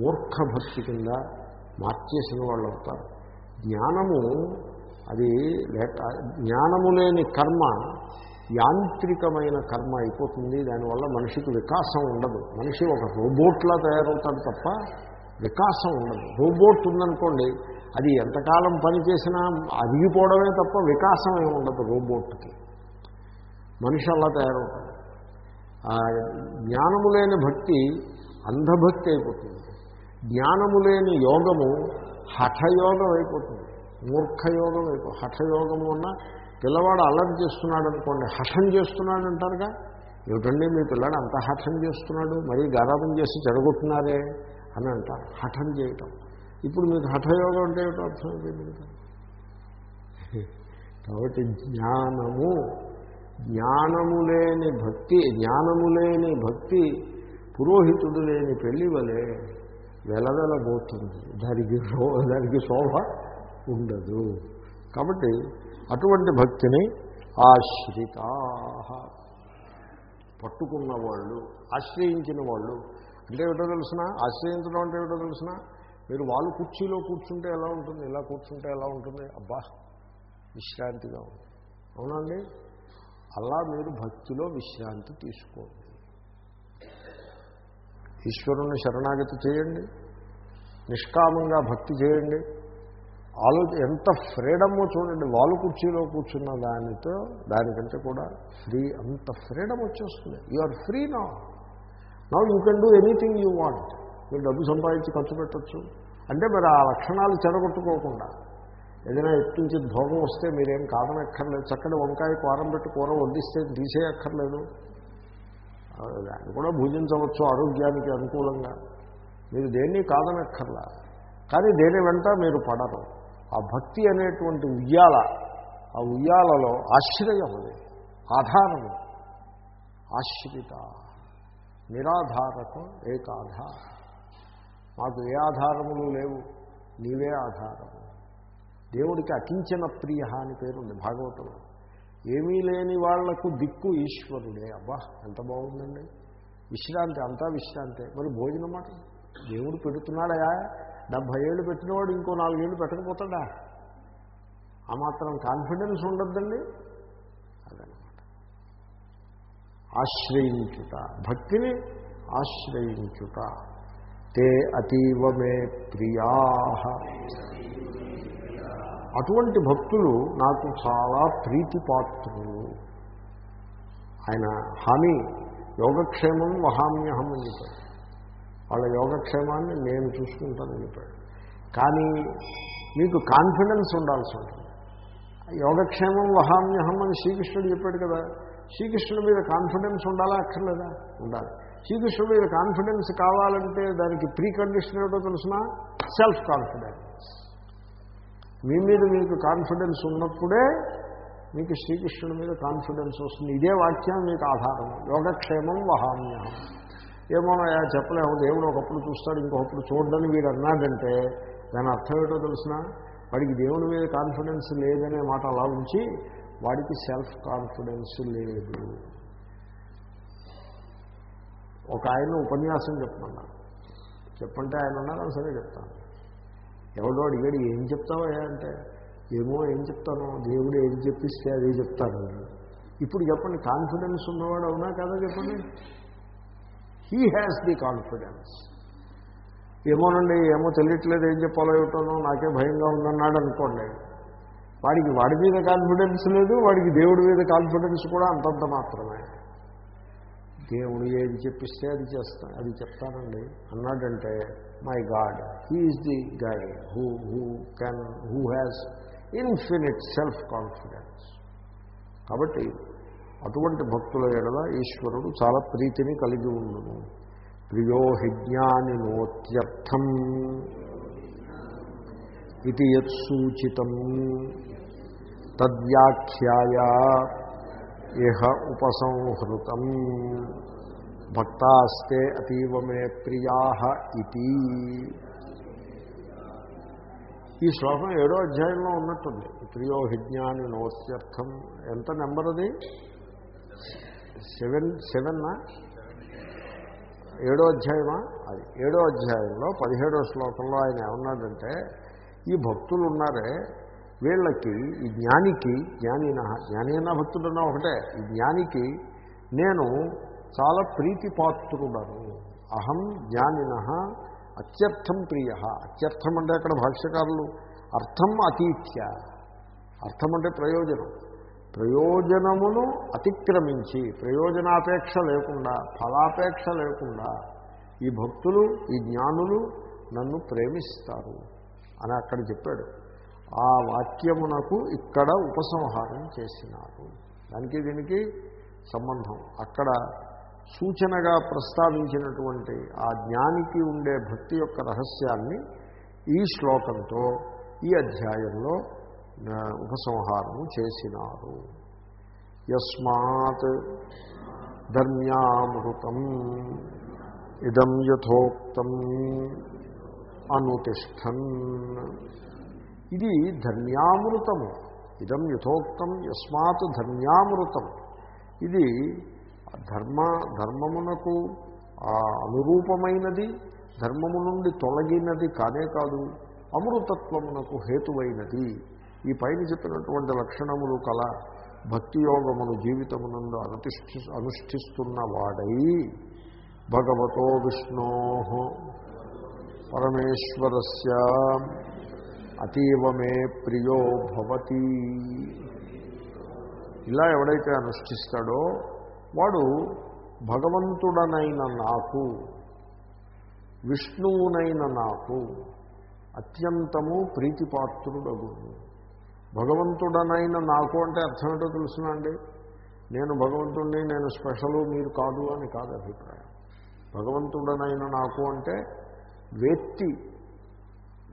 మూర్ఖ భక్తి కింద మార్చేసిన వాళ్ళు అవుతారు. జ్ఞానము అది లేక జ్ఞానము లేని కర్మ యాంత్రికమైన కర్మ అయిపోతుంది. దానివల్ల మనిషికి వికాసం ఉండదు. మనిషి ఒక రోబోట్లా తయారవుతాడు తప్ప వికాసం ఉండదు. రోబోట్ ఉందనుకోండి అది ఎంతకాలం పని చేసినా అరిగిపోవడమే తప్ప వికాసం ఏమి ఉండదు రోబోట్కి. మనిషి అలా తయారవుతాడు. జ్ఞానము లేని భక్తి అంధభక్తి అయిపోతుంది. జ్ఞానము లేని యోగము హఠయోగం అయిపోతుంది. మూర్ఖయోగం అయిపో హఠయోగము అన్న పిల్లవాడు అల్లరి చేస్తున్నాడు అనుకోండి హఠం చేస్తున్నాడు అంటారుగా ఏమిటండి మీ పిల్లాడు అంత హఠం చేస్తున్నాడు? మరీ గారాబం చేసి చెడగొట్టున్నారే అని అంటారు. హఠం చేయటం. ఇప్పుడు మీకు హఠయోగం అంటే ఏమిటో అర్థం తెలియదు కాబట్టి జ్ఞానము జ్ఞానము లేని భక్తి జ్ఞానము లేని భక్తి పురోహితుడు లేని పెళ్ళి వలె వెలవెలబోతుంది. దానికి దానికి శోభ ఉండదు. కాబట్టి అటువంటి భక్తిని ఆశ్రితా పట్టుకున్న వాళ్ళు ఆశ్రయించిన వాళ్ళు అంటే ఏమిటో తెలిసిన? ఆశ్రయించడం అంటే ఏమిటో తెలుసిన? మీరు వాళ్ళు కుర్చీలో కూర్చుంటే ఎలా ఉంటుంది ఇలా కూర్చుంటే ఎలా ఉంటుంది? అబ్బా విశ్రాంతిగా ఉంది. అవునండి అలా మీరు భక్తిలో విశ్రాంతి తీసుకోండి. ఈశ్వరుణ్ణి శరణాగతి చేయండి. నిష్కామంగా భక్తి చేయండి. ఆలో ఎంత ఫ్రీడమో చూడండి. వాళ్ళు కుర్చీలో కూర్చున్న దానితో దానికంటే కూడా ఫ్రీ అంత ఫ్రీడమ్ వచ్చేస్తుంది యు ఆర్ ఫ్రీ నా now you can do anything you want మీరు డబ్బు సంపాదించి ఖర్చు పెట్టచ్చు. అంటే మరి ఆ లక్షణాలు చెడగొట్టుకోకుండా. ఏదైనా ఎత్తించి భోగం వస్తే మీరేం కాదనక్కర్లేదు. చక్కటి వంకాయ కూరం పెట్టి కూర వడ్డిస్తే తీసేయక్కర్లేదు. దాన్ని కూడా భుజించవచ్చు ఆరోగ్యానికి అనుకూలంగా. మీరు దేన్ని కాదనక్కర్లా. కానీ దేని వెంట మీరు పడరు. ఆ భక్తి అనేటువంటి ఉయ్యాల ఆ ఉయ్యాలలో ఆశ్రయం అది. ఆధారము ఆశ్రిత. నిరాధారకం ఏకాధార మాకు ఏ ఆధారములు లేవు. నీవే ఆధారము. దేవుడికి అకించన ప్రియ అని పేరుంది భాగవతంలో ఏమీ లేని వాళ్ళకు దిక్కు ఈశ్వరుడే. అబ్బా ఎంత బాగుందండి. విశ్రాంతి అంతా విశ్రాంతే. మరి భోజనం మాట దేవుడు పెడుతున్నాడయా డెబ్భై ఏళ్ళు పెట్టినవాడు ఇంకో నాలుగేళ్ళు పెట్టకపోతాడా? ఆ మాత్రం కాన్ఫిడెన్స్ ఉండద్దండి. అదనమాట. ఆశ్రయించుట. భక్తిని ఆశ్రయించుట. తే అతీవ మే ప్రియా అటువంటి భక్తులు నాకు చాలా ప్రీతిపాత్రులు. ఆయన హామీ యోగక్షేమం వహామ్యహం అని చెప్పాడు. వాళ్ళ యోగక్షేమాన్ని నేను చూసుకుంటానని చెప్పాడు. కానీ మీకు కాన్ఫిడెన్స్ ఉండాల్సి ఉంటుంది. యోగక్షేమం వహామ్యహం అని శ్రీకృష్ణుడు చెప్పాడు కదా. శ్రీకృష్ణుడి మీద కాన్ఫిడెన్స్ ఉండాలా? అక్కర్లేదా? ఉండాలి. శ్రీకృష్ణుడు మీద కాన్ఫిడెన్స్ కావాలంటే దానికి ప్రీ కండిషన్ ఏమిటో తెలిసిన? సెల్ఫ్ కాన్ఫిడెన్స్ మీ మీద మీకు కాన్ఫిడెన్స్ ఉన్నప్పుడే మీకు శ్రీకృష్ణుడి మీద కాన్ఫిడెన్స్ వస్తుంది. ఇదే వాక్యం మీకు ఆధారం. యోగక్షేమం వహామ్యహం. ఏమో చెప్పలేము. దేవుడు ఒకప్పుడు చూస్తాడు ఇంకొకప్పుడు చూడడని వీడు అన్నాడంటే దాని అర్థం ఏంటో తెలిసిన? వాడికి దేవుని మీద కాన్ఫిడెన్స్ లేదనే మాట అలా ఉంచి వాడికి సెల్ఫ్ కాన్ఫిడెన్స్ లేదు. ఒక ఆయన ఉపన్యాసం చెప్తున్నా. చెప్పంటే ఆయన ఉన్నారా? సరే చెప్తాను ఎవడో అడిగాడు ఏం చెప్తావా అంటే ఏమో ఏం చెప్తాను? దేవుడు ఏం చెప్పిస్తే అదే చెప్తాను. ఇప్పుడు చెప్పండి కాన్ఫిడెన్స్ ఉన్నవాడు అవునా కదా చెప్పండి? హీ హ్యాస్ ది కాన్ఫిడెన్స్ ఏమోనండి ఏమో తెలియట్లేదు ఏం చెప్పాలో ఏమిటోనో నాకే భయంగా ఉందన్నాడు అనుకోండి. వాడికి వాడి మీద కాన్ఫిడెన్స్ లేదు వాడికి దేవుడి మీద కాన్ఫిడెన్స్ కూడా అంతంత మాత్రమే. దేవుడు ఏది చెప్పిస్తే అది చేస్తాను అది చెప్తానండి. అన్నాడంటే my God he is the guy who who can who has infinite self confidence కాబట్టి అటువంటి భక్తుల ఎడల ఈశ్వరుడు చాలా ప్రీతిని కలిగి ఉండును. ప్రియో హి ఇది యత్సూచితం తద్వ్యాఖ్యాయ ఇహ ఉపసంహృతం. భక్తాస్తే అతీవ మే ప్రియా ఇది ఈ శ్లోకం ఏడో అధ్యాయంలో ఉన్నట్టుంది. ప్రియో హిజ్ఞాని నోత్యర్థం. ఎంత నెంబర్ అది? సెవెన్ సెవెన్నా ఏడో అధ్యాయమా? అది ఏడో అధ్యాయంలో పదిహేడో శ్లోకంలో ఆయన ఏమన్నాడంటే ఈ భక్తులు ఉన్నారే వీళ్ళకి ఈ జ్ఞానికి జ్ఞానిన జ్ఞానినా భక్తుడన్నా ఒకటే. ఈ జ్ఞానికి నేను చాలా ప్రీతిపాత్రుడను. అహం జ్ఞానిన అత్యర్థం ప్రియ. అత్యర్థం అంటే అక్కడ భాష్యకారులు? అర్థం అతీత్య. అర్థం అంటే ప్రయోజనం. ప్రయోజనమును అతిక్రమించి ప్రయోజనాపేక్ష లేకుండా ఫలాపేక్ష లేకుండా ఈ భక్తులు ఈ జ్ఞానులు నన్ను ప్రేమిస్తారు అని అక్కడ చెప్పాడు. ఆ వాక్యమునకు ఇక్కడ ఉపసంహారం చేసినారు. దానికి దీనికి సంబంధం. అక్కడ సూచనగా ప్రస్తావించినటువంటి ఆ జ్ఞానికి ఉండే భక్తి యొక్క రహస్యాన్ని ఈ శ్లోకంతో ఈ అధ్యాయంలో ఉపసంహారము చేసినారు. యస్మాత్ ధర్మ్యామృతం ఇదం యథోక్తం అనుతిష్టన్ ఇది ధన్యామృతము. ఇదం యథోక్తం యస్మాత్ ధన్యామృతం. ఇది ధర్మ ధర్మమునకు అనురూపమైనది ధర్మము నుండి తొలగినది కానే కాదు అమృతత్వమునకు హేతువైనది. ఈ పైన చెప్పినటువంటి లక్షణములు కల భక్తి యోగమును జీవితమునందు అనుతిష్ఠి అనుష్ఠిస్తున్న వాడై భగవతో విష్ణో పరమేశ్వరస్య. అతీవ మే ప్రియో భవతి. ఇలా ఎవడైతే అనుష్ఠిస్తాడో వాడు భగవంతుడనైన నాకు విష్ణువునైన నాకు అత్యంతము ప్రీతిపాత్రుడగును. భగవంతుడనైన నాకు అంటే అర్థం ఏంటో తెలుసునండి నేను భగవంతుడిని నేను స్పెషలు మీరు కాదు అని కాదు అభిప్రాయం. భగవంతుడనైన నాకు అంటే వేత్తి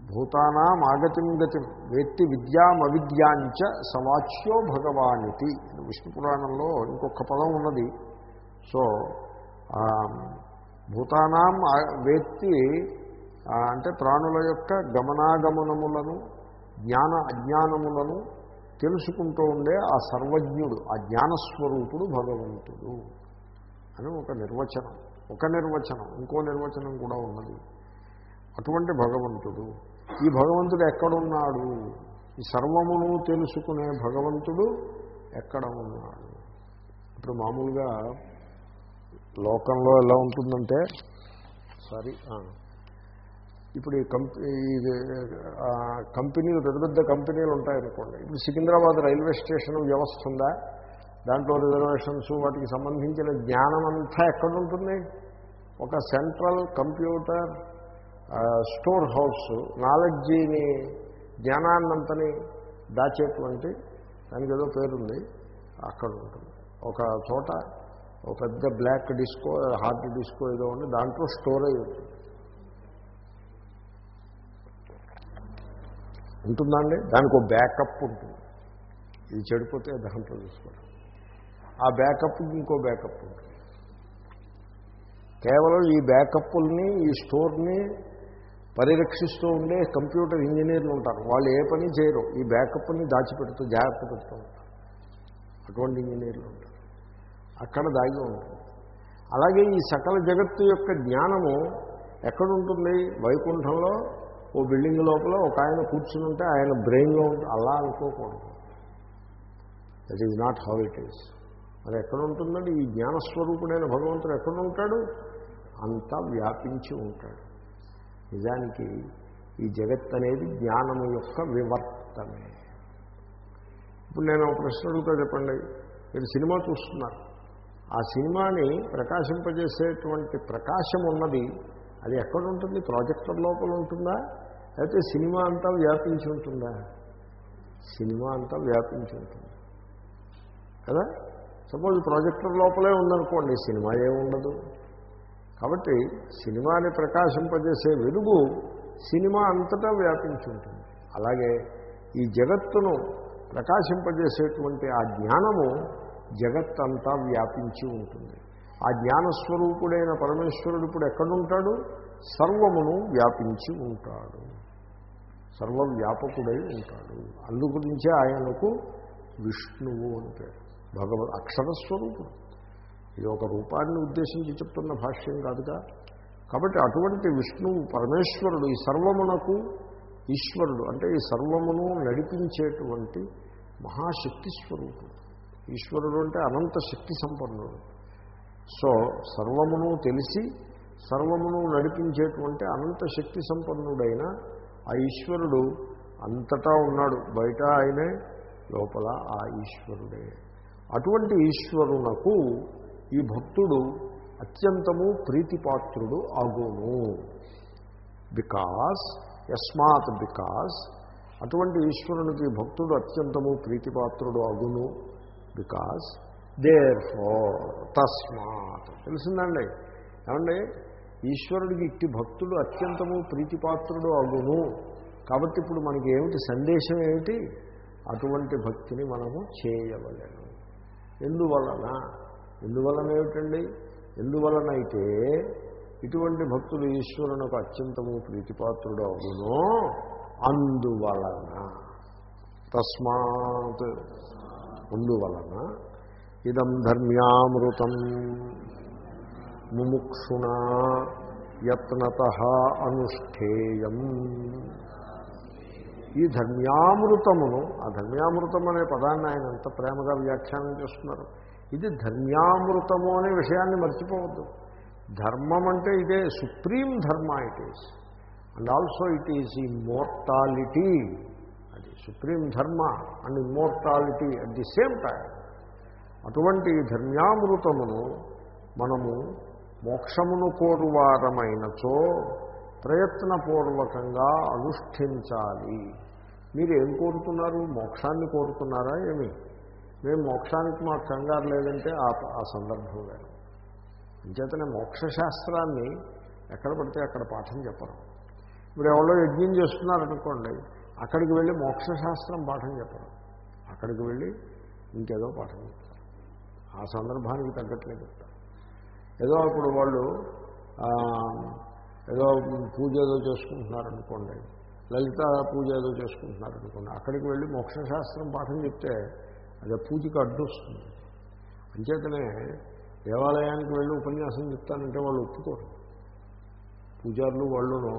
భూతానాం ఆగతిం గతిం వేత్తి విద్యాం అవిద్యాంచ సవాచ్యో భగవానితి. విష్ణు పురాణంలో ఇంకొక పదం ఉన్నది. సో భూతానాం వేత్తి అంటే ప్రాణుల యొక్క గమనాగమనములను జ్ఞాన అజ్ఞానములను తెలుసుకుంటూ ఉండే ఆ సర్వజ్ఞుడు ఆ జ్ఞానస్వరూపుడు భగవంతుడు అని ఒక నిర్వచనం. ఒక నిర్వచనం ఇంకో నిర్వచనం కూడా ఉన్నది. అటువంటి భగవంతుడు ఈ భగవంతుడు ఎక్కడున్నాడు? ఈ సర్వమును తెలుసుకునే భగవంతుడు ఎక్కడ ఉన్నాడు? ఇప్పుడు మామూలుగా లోకంలో ఎలా ఉంటుందంటే సారీ ఇప్పుడు ఈ కంపెనీ ఇది కంపెనీలు పెద్ద పెద్ద కంపెనీలు ఉంటాయనుకోండి. ఇప్పుడు సికింద్రాబాద్ రైల్వే స్టేషన్ వ్యవస్థ ఉందా? దాంట్లో రిజర్వేషన్స్ వాటికి సంబంధించిన జ్ఞానం అంతా ఎక్కడ ఉంటుంది ఒక సెంట్రల్ కంప్యూటర్ స్టోర్ హౌస్ నాలెడ్జీని జ్ఞానాన్నంతని దాచేటువంటి దానికి ఏదో పేరుంది. అక్కడ ఉంటుంది. ఒక చోట ఒక పెద్ద బ్లాక్ డిస్కో హార్డ్ డిస్కో ఏదో ఉంది. దాంట్లో స్టోరేజ్ ఉంటుంది. ఉంటుందండి దానికి ఒక బ్యాకప్ ఉంటుంది. ఇది చెడిపోతే దాంట్లో తీసుకోవడం ఆ బ్యాకప్ ఇంకో బ్యాకప్ ఉంటుంది. కేవలం ఈ బ్యాకప్పుల్ని ఈ స్టోర్ని పరిరక్షిస్తూ ఉండే కంప్యూటర్ ఇంజనీర్లు ఉంటారు. వాళ్ళు ఏ పని చేయరు. ఈ బ్యాకప్ని దాచిపెడుతూ జాగ్రత్త పెడుతూ ఉంటారు. అటువంటి ఇంజనీర్లు ఉంటారు. అక్కడ దాగి ఉంటుంది. అలాగే ఈ సకల జగత్తు యొక్క జ్ఞానము ఎక్కడుంటుంది? వైకుంఠంలో ఓ బిల్డింగ్ లోపల ఒక ఆయన కూర్చుని ఉంటే ఆయన బ్రెయిన్లో ఉంటుంది అలా అనుకోకూడదు. That is not how it is మరి ఎక్కడ ఉంటుందండి ఈ జ్ఞానస్వరూపుడైన భగవంతుడు ఎక్కడ ఉంటాడు? అంతా వ్యాపించి ఉంటాడు. నిజానికి ఈ జగత్ అనేది జ్ఞానము యొక్క వివర్తమే. ఇప్పుడు నేను ఒక ప్రశ్న అడుగుతా చెప్పండి. మీరు సినిమా చూస్తున్నారు. ఆ సినిమాని ప్రకాశింపజేసేటువంటి ప్రకాశం ఉన్నది అది ఎక్కడ ఉంటుంది ప్రాజెక్టర్ లోపల ఉంటుందా? లేకపోతే సినిమా అంతా వ్యాపించి ఉంటుందా? సినిమా అంతా వ్యాపించి ఉంటుంది. కదా? సపోజ్ ప్రాజెక్టర్ లోపలే ఉందనుకోండి సినిమా ఏముండదు? కాబట్టి సినిమాని ప్రకాశింపజేసే వెలుగు సినిమా అంతటా వ్యాపించి ఉంటుంది. అలాగే ఈ జగత్తును ప్రకాశింపజేసేటువంటి ఆ జ్ఞానము జగత్తంతా వ్యాపించి ఉంటుంది. ఆ జ్ఞానస్వరూపుడైన పరమేశ్వరుడు ఇప్పుడు ఎక్కడుంటాడు? సర్వమును వ్యాపించి ఉంటాడు. సర్వవ్యాపకుడై ఉంటాడు. అందు గురించే ఆయనకు విష్ణువు అని పేరు భగవద్ అక్షరస్వరూపుడు. ఇది ఒక రూపాన్ని ఉద్దేశించి చెప్తున్న భాష్యం కాదుగా. కాబట్టి అటువంటి విష్ణువు పరమేశ్వరుడు ఈ సర్వమునకు ఈశ్వరుడు అంటే ఈ సర్వమును నడిపించేటువంటి మహాశక్తి స్వరూపుడు. ఈశ్వరుడు అంటే అనంత శక్తి సంపన్నుడు. సో సర్వమును తెలిసి సర్వమును నడిపించేటువంటి అనంత శక్తి సంపన్నుడైన ఆ ఈశ్వరుడు అంతటా ఉన్నాడు. బయట ఆయనే లోపల ఆ ఈశ్వరుడే. అటువంటి ఈశ్వరునకు ఈ భక్తుడు అత్యంతము ప్రీతిపాత్రుడు అగును బికాస్ యస్మాత్ బికాస్ అటువంటి ఈశ్వరునికి భక్తుడు అత్యంతము ప్రీతిపాత్రుడు అగును బికాస్ దేర్ తస్మాత్. తెలిసిందండి? ఏమండి? ఈశ్వరుడికి ఇట్టి భక్తుడు అత్యంతము ప్రీతిపాత్రుడు అగును కాబట్టి ఇప్పుడు మనకి ఏమిటి సందేశం ఏమిటి? అటువంటి భక్తిని మనము చేయవలను. ఎందువలన? ఎందువలన ఏమిటండి ఎందువలనైతే ఇటువంటి భక్తులు ఈశ్వరునకు అత్యంతము ప్రీతిపాత్రుడు అవునో అందువలన తస్మాత్ అందువలన ఇదం ధర్మ్యామృతం ముముక్షుణ యత్నత అనుష్ఠేయం. ఈ ధర్మ్యామృతమును ఆ ధర్మ్యామృతం అనే పదాన్ని ఆయన ఎంత ప్రేమగా వ్యాఖ్యానం చేస్తున్నారు? ఇది ధర్మ్యామృతము అనే విషయాన్ని మర్చిపోవద్దు. ధర్మం అంటే ఇదే supreme dharma it is. And also it is immortality. అది supreme dharma and immortality at the same time అటువంటి ధర్మ్యామృతమును మనము మోక్షమును కోరువారమైనచో ప్రయత్నపూర్వకంగా అనుష్ఠించాలి. మీరు ఏం కోరుతున్నారు? మోక్షాన్ని కోరుతున్నారా? ఏమి? మేము మోక్షానికి మాకు కంగారు లేదంటే ఆ ఆ సందర్భం వేరు అంచేతనే మోక్షశాస్త్రాన్ని ఎక్కడ పడితే అక్కడ పాఠం చెప్పరు. ఇప్పుడు ఎవరో యజ్ఞం చేస్తున్నారనుకోండి అక్కడికి వెళ్ళి మోక్షశాస్త్రం పాఠం చెప్పరు. అక్కడికి వెళ్ళి ఇంకేదో పాఠం చెప్తారు. ఆ సందర్భానికి తగ్గట్లే చెప్తారు. ఏదో ఇప్పుడు వాళ్ళు ఏదో పూజ ఏదో చేసుకుంటున్నారనుకోండి లలిత పూజ ఏదో చేసుకుంటున్నారనుకోండి అక్కడికి వెళ్ళి మోక్షశాస్త్రం పాఠం చెప్తే అదే పూజకి అడ్డు వస్తుంది. అంచేతనే దేవాలయానికి వెళ్ళి ఉపన్యాసం చెప్తానంటే వాళ్ళు ఒప్పుకోరు. పూజారులు వాళ్ళును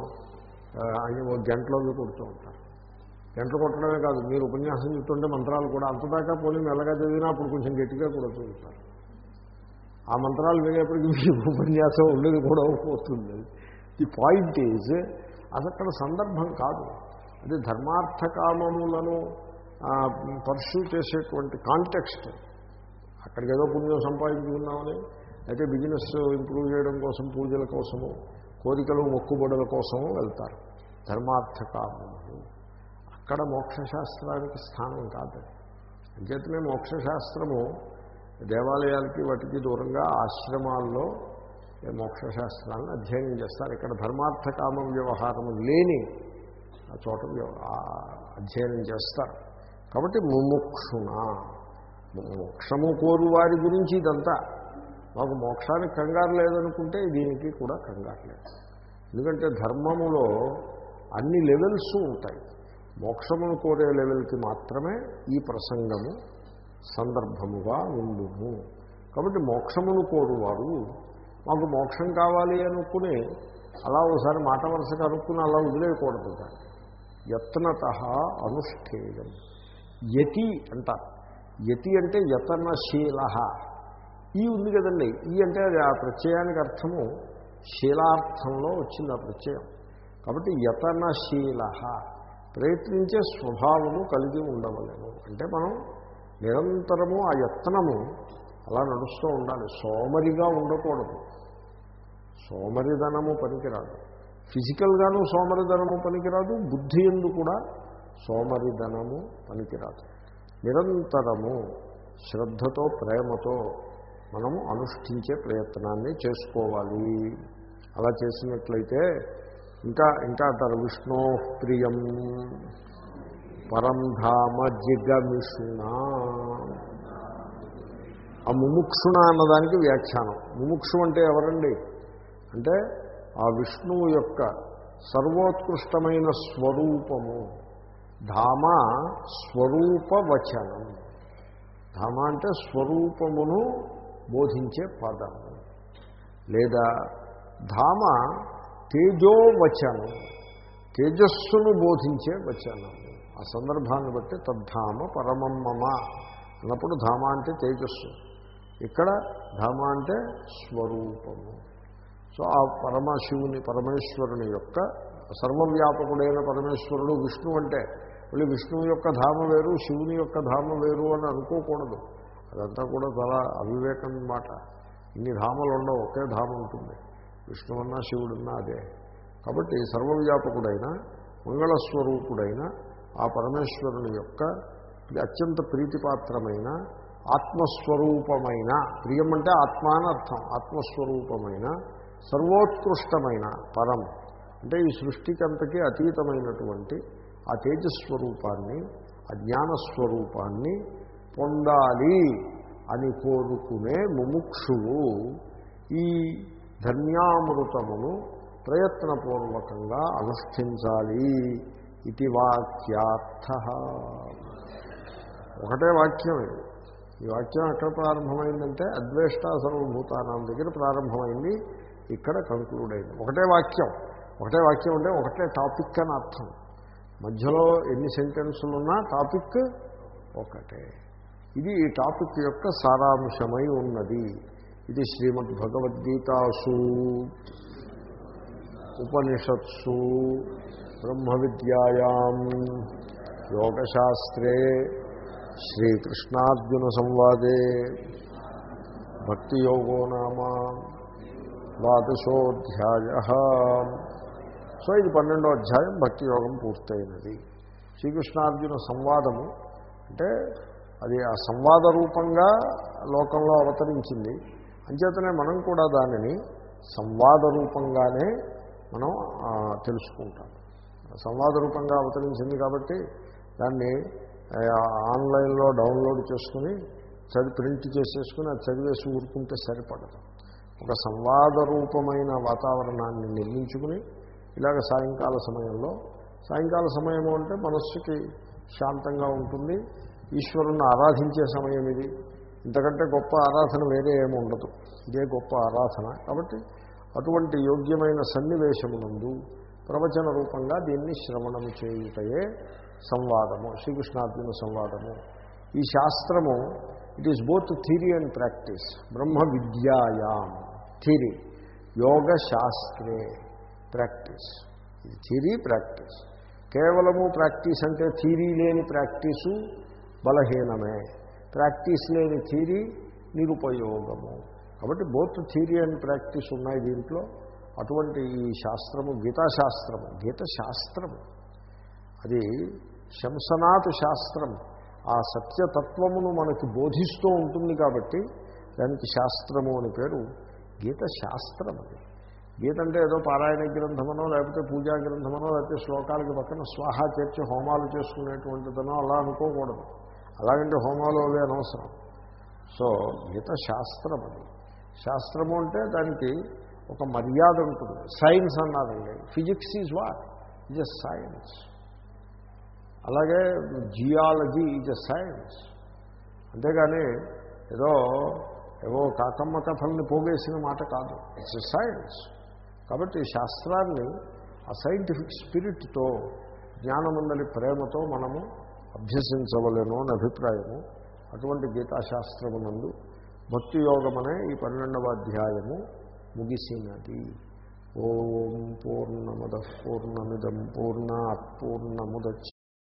ఆయన ఒక కొడుతూ ఉంటారు. గంటలు కొట్టడమే కాదు మీరు ఉపన్యాసం చెప్తుంటే మంత్రాలు కూడా అంతదాకా పోనీ మెల్లగా చదివినా అప్పుడు కొంచెం గట్టిగా కూడా చదువుతారు. ఆ మంత్రాలు వినేప్పటికీ మీ ఉపన్యాసం ఉండేది కూడా పోతుంది. ది పాయింట్ ఈజ్ అది అక్కడ సందర్భం కాదు. అది ధర్మార్థకామములను పర్సూ చేసేటువంటి కాంటెక్స్ట్. అక్కడికి ఏదో పుణ్యం సంపాదించుకున్నామని అయితే బిజినెస్ ఇంప్రూవ్ చేయడం కోసం పూజల కోసము కోరికలు మొక్కుబడుల కోసము వెళ్తారు. ధర్మార్థ కామములు అక్కడ మోక్షశాస్త్రానికి స్థానం కాదు. అంచేతనే మోక్షశాస్త్రము దేవాలయాలకి వాటికి దూరంగా ఆశ్రమాల్లో మోక్షశాస్త్రాన్ని అధ్యయనం చేస్తారు. ఇక్కడ ధర్మార్థ కామ లేని ఆ చోట అధ్యయనం చేస్తారు. కాబట్టి ముముక్షుణ. మోక్షము కోరు వారి గురించి ఇదంతా. మాకు మోక్షానికి కంగారు లేదనుకుంటే దీనికి కూడా కంగారు లేదు. ఎందుకంటే ధర్మములో అన్ని లెవెల్స్ ఉంటాయి. మోక్షమును కోరే లెవెల్కి మాత్రమే ఈ ప్రసంగము సందర్భముగా ఉండును. కాబట్టి మోక్షమును కోరువారు. మాకు మోక్షం కావాలి అనుకుని అలా ఒకసారి మాట వరుసగా అనుకుని అలా వదిలేయకూడదు దాన్ని. యత్నత అనుష్ఠేయం. యతి అంటారు యతి అంటే యతనశీల. ఈ ఉంది కదండి. ఈ అంటే అది ఆ ప్రత్యయానికి అర్థము శీలార్థంలో వచ్చింది ఆ ప్రత్యయం. కాబట్టి యతనశీల. ప్రయత్నించే స్వభావము కలిగి ఉండవలేము. అంటే మనం నిరంతరము ఆ యత్నము అలా నడుస్తూ ఉండాలి. సోమరిగా ఉండకూడదు. సోమరిధనము పనికిరాదు. ఫిజికల్గాను సోమరిధనము పనికిరాదు. బుద్ధి ఎందు కూడా సోమరిధనము పనికిరాదు. నిరంతరము శ్రద్ధతో ప్రేమతో మనము అనుష్ఠించే ప్రయత్నాన్ని చేసుకోవాలి. అలా చేసినట్లయితే ఇంకా ఇంకా అంటారు విష్ణో ప్రియం పరం ధామ జిగమిషుణ ఆ ముముక్షుణ అన్నదానికి వ్యాఖ్యానం. ముముక్షు అంటే ఎవరండి? అంటే ఆ విష్ణువు యొక్క సర్వోత్కృష్టమైన స్వరూపము. ధామ స్వరూపవచనం. ధామ అంటే స్వరూపమును బోధించే పదము లేదా ధామ తేజోవచనం తేజస్సును బోధించే వచనం. ఆ సందర్భాన్ని బట్టి తద్ధామ పరమమ్మమ అన్నప్పుడు ధామ అంటే తేజస్సు. ఇక్కడ ధామ అంటే స్వరూపము. సో ఆ పరమశివుని పరమేశ్వరుని యొక్క సర్వవ్యాపకుడైన పరమేశ్వరుడు విష్ణు అంటే మళ్ళీ విష్ణువు యొక్క ధామ వేరు శివుని యొక్క ధామ వేరు అని అనుకోకూడదు. అదంతా కూడా చాలా అవివేకం మాట. ఇన్ని ధామలు ఉండవు ఒకే ధామ ఉంటుంది. విష్ణువన్నా శివుడున్నా అదే. కాబట్టి సర్వవ్యాపకుడైన మంగళస్వరూపుడైన ఆ పరమేశ్వరుని యొక్క అత్యంత ప్రీతిపాత్రమైన ఆత్మస్వరూపమైన ప్రియం అంటే ఆత్మ అని అర్థం ఆత్మస్వరూపమైన సర్వోత్కృష్టమైన పరం. అంటే ఈ సృష్టికంతకి అతీతమైనటువంటి ఆ తేజస్వరూపాన్ని ఆ జ్ఞానస్వరూపాన్ని పొందాలి అని కోరుకునే ముముక్షువు ఈ ధన్యామృతమును ప్రయత్నపూర్వకంగా అనుష్ఠించాలి ఇది వాక్యార్థ. ఒకటే వాక్యం ఇది. ఈ వాక్యం ఎక్కడ ప్రారంభమైందంటే అద్వేష్ట సర్వభూతానం దగ్గర ప్రారంభమైంది ఇక్కడ కంక్లూడ్ అయింది. ఒకటే వాక్యం. ఒకటే వాక్యం అంటే ఒకటే టాపిక్ అని అర్థం. మధ్యలో ఎన్ని సెంటెన్సులు ఉన్నా టాపిక్ ఒకటే. ఇది ఈ టాపిక్ యొక్క సారాంశమై ఉన్నది. ఇది శ్రీమద్ భగవద్గీతాసు ఉపనిషత్సు బ్రహ్మ విద్యాయాం యోగశాస్త్రే శ్రీకృష్ణార్జున సంవాదే భక్తియోగో నామ ద్వాదశోధ్యాయ. సో ఇది పన్నెండో అధ్యాయం భక్తి యోగం పూర్తయినది. శ్రీకృష్ణార్జున సంవాదము అంటే అది ఆ సంవాద రూపంగా లోకంలో అవతరించింది. అంచేతనే మనం కూడా దానిని సంవాద రూపంగానే మనం ఆ, తెలుసుకుంటాం. సంవాద రూపంగా అవతరించింది కాబట్టి దాన్ని ఆన్లైన్లో డౌన్లోడ్ చేసుకుని చదివి ప్రింట్ చేసేసుకుని అది చదివేసి ఊరుకుంటే సరిపడదు. ఒక సంవాద రూపమైన వాతావరణాన్ని నిర్మించుకుని ఇలాగ సాయంకాల సమయంలో. సాయంకాల సమయము అంటే మనస్సుకి శాంతంగా ఉంటుంది. ఈశ్వరుణ్ణి ఆరాధించే సమయం ఇది. ఇంతకంటే గొప్ప ఆరాధన వేరే ఏమి ఉండదు. ఇదే గొప్ప ఆరాధన. కాబట్టి అటువంటి యోగ్యమైన సన్నివేశమునందు ప్రవచన రూపంగా దీన్ని శ్రవణము చేయుటయే సంవాదము. శ్రీకృష్ణార్జున సంవాదము. ఈ శాస్త్రము it is both theory and practice బ్రహ్మ విద్యాయాం. థీరీ. యోగ శాస్త్రే. ప్రాక్టీస్. ఇది థీరీ ప్రాక్టీస్. కేవలము ప్రాక్టీస్ అంటే థీరీ లేని ప్రాక్టీసు బలహీనమే. ప్రాక్టీస్ లేని థీరీ నిరుపయోగము. కాబట్టి బోత్ థీరీ అండ్ ప్రాక్టీస్ ఉన్నాయి దీంట్లో. అటువంటి ఈ శాస్త్రము గీతాశాస్త్రము గీత శాస్త్రము అది శంసనాథ్ శాస్త్రం. ఆ సత్యతత్వమును మనకి బోధిస్తూ ఉంటుంది కాబట్టి దానికి శాస్త్రము అని పేరు గీత శాస్త్రం అది గీత అంటే ఏదో పారాయణ గ్రంథమనో లేకపోతే పూజా గ్రంథమనో లేకపోతే శ్లోకాలకి పక్కన స్వాహ చేర్చి హోమాలు చేసుకునేటువంటిదనో అలా అనుకోకూడదు. అలాగంటే హోమాలు అవే అనవసరం. సో గీత శాస్త్రం అది. శాస్త్రము అంటే దానికి ఒక మర్యాద ఉంటుంది. సైన్స్ అన్నారండి. Physics is what is a science అలాగే జియాలజీ ఈజ్ ఎ సైన్స్ అంతేగాని ఏదో ఏవో కాకమ్మ కథల్ని పోగేసిన మాట కాదు. ఇట్స్ ఎ సైన్స్ కాబట్టి శాస్త్రాన్ని ఆ సైంటిఫిక్ స్పిరిట్తో జ్ఞానమందలి ప్రేమతో మనము అభ్యసించవలేను అని అభిప్రాయము అటువంటి గీతాశాస్త్రమునందు భక్తి యోగమనే ఈ పన్నెండవ అధ్యాయము ముగిసినది. ఓం పూర్ణమద పూర్ణమిదం పూర్ణాత్ పూర్ణముద